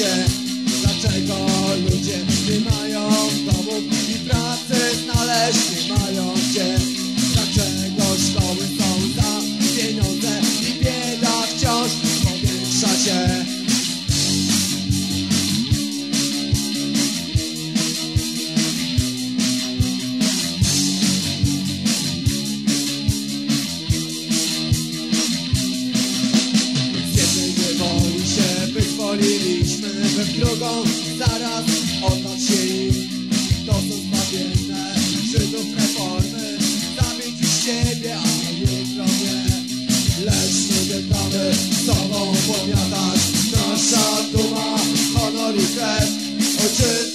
future. Lecz my nie damy sobą powiadać, nasza duma, honor i krew. Ojczyzna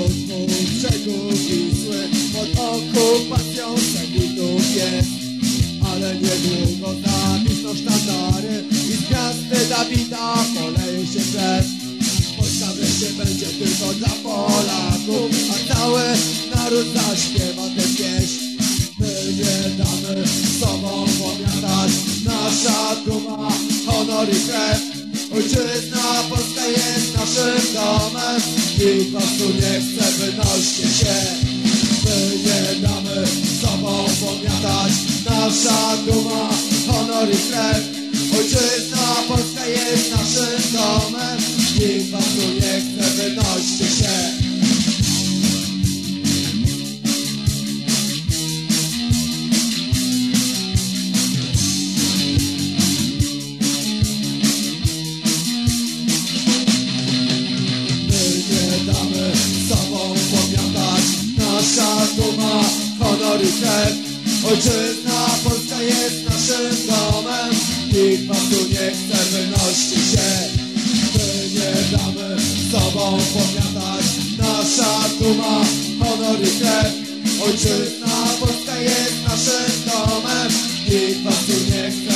U brzegu Pod okupacją Sewitów jest? Ale niedługo zawisną sztandary I z gwiazdy Dawida poleje się krew. Polska wreszcie będzie tylko dla Polaków A cały naród zaśpiewa tę pieśń. My nie damy sobą pomiatać Nasza duma, honor i krew. Ojczyzna Polska jest naszym domem Nikt tu nie chce, wynoście się. My nie damy sobą pomiatać Nasza duma, honor i krew. Ojczyzna Polska jest naszym domem. Nikt was tu nie chce, wynoście się Ojczyzna Polska jest naszym domem. Nikt was tu nie chce, wynoście się. My nie damy sobą pomiatać Nasza duma, honor i krew. Ojczyzna Polska jest naszym domem. Nikt was tu nie chce,